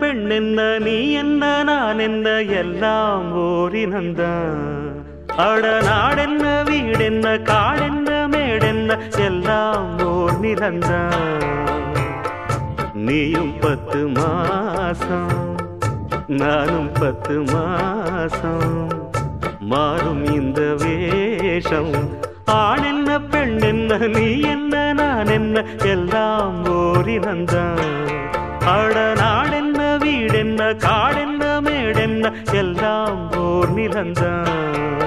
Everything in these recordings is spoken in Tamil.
பெண் என்ன நீ என்ன நான் என்ன எல்லாம் ஓரினந்தான். அட நாடென்ன வீடென்ன காடென்ன மேடென்ன எல்லாம் ஓர் நிலந்தான் நீயும் பத்து மாசம் நானும் பத்து மாசம் மாறும் இந்த வேஷம். ஆண் என்ன பெண் என்ன நீ என்ன நான் என்ன எல்லாம் ஓரினந்தான் அட நாடென்ன வீடென்ன காடென்ன மேடென்ன எல்லாம் ஓர் நிலந்தான்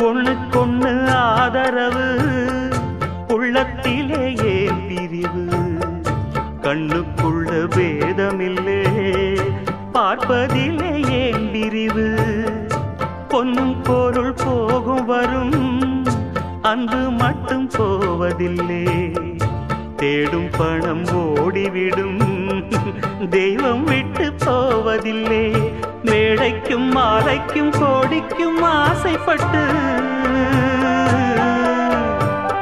ஒண்ணுக்கொண்ணு ஆதரவு. உள்ளத்திலே ஏன் பிரிவு? கண்ணுக்குள்ள பேதமில்லே. பார்ப்பதிலே ஏன் பிரிவு? பொன்னும் பொருள் போகும் வரும். அன்பு மட்டும் போவதில்லை. தேடும் பணம் ஓடிவிடும். தெய்வம் விட்டு போவதில்லை. மேடைக்கும் மாலைக்கும் கோடிக்கும் ஆசைப்பட்டு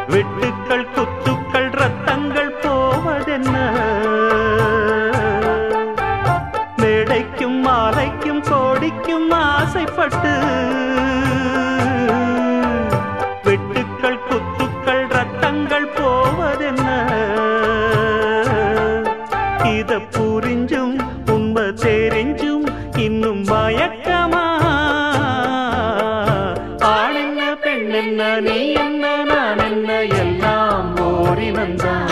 வெட்டுக்கள் குத்துக்கள் ரத்தங்கள் போவதென்ன? மேடைக்கும் மாலைக்கும் கோடிக்கும் ஆசைப்பட்டு வெட்டுக்கள் குத்துக்கள் ரத்தங்கள் போவதென்ன? இத புரிஞ்சும் உண்மை ஓரினந்தான்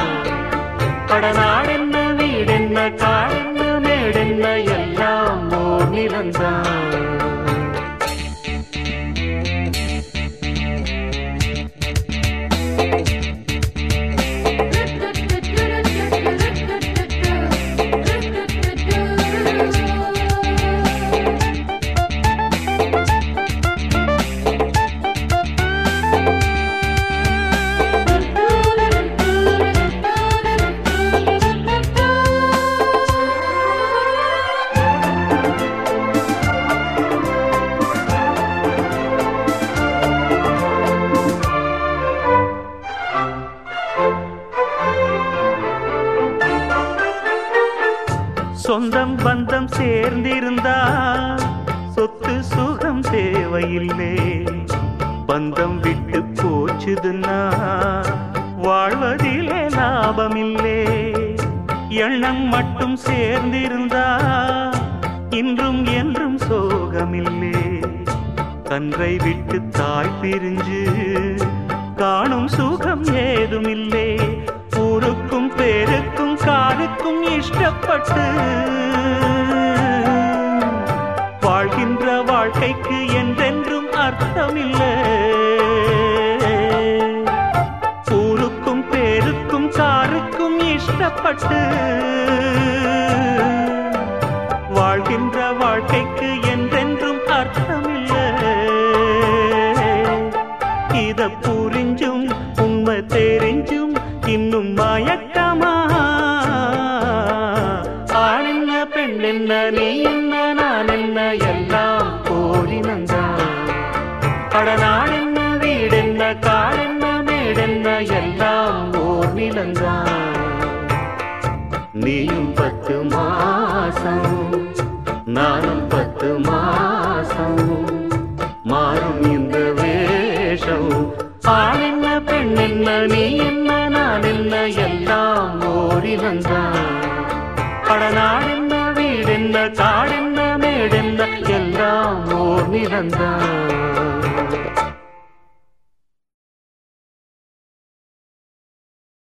படநாடென்ன வீடென்ன காடென்ன சொந்தம் பந்தம் சேர்ந்திருந்தா சொத்து சுகம் தேவையில்லை. பந்தம் விட்டு போச்சுதுன்னா வாழ்வதிலே லாபமில்லே. எண்ணம் மட்டும் சேர்ந்திருந்தா இன்றும் என்றும் சோகமில்லே. கன்றை விட்டு தாய் பிரிஞ்சு காணும் சுகம் ஏதுமில்லே. ஊருக்கும் பேருக்கும் காருக்கும் இஷ்டப்பட்டு வாழ்கின்ற வாழ்க்கைக்கு என்றென்றும் அர்த்தமில்லை. ஊருக்கும் பேருக்கும் சாருக்கும் இஷ்டப்பட்டு வாழ்கின்ற வாழ்க்கைக்கு என்றென்றும் அர்த்தமில்லை. இத புரிஞ்சும் என்ன நீ என்ன நான் என்ன எல்லாம் போரி நந்தான் போரினந்தான் படநாடென்ன வீடென்ன காடென்ன மேடென்ன எல்லாம் ஓர் நிலந்தான் நீயும் பத்து மாசம் நானும் பத்து மாசம் காடென்ன மேடென்ன எல்லாம் ஓர் நிறந்தான்.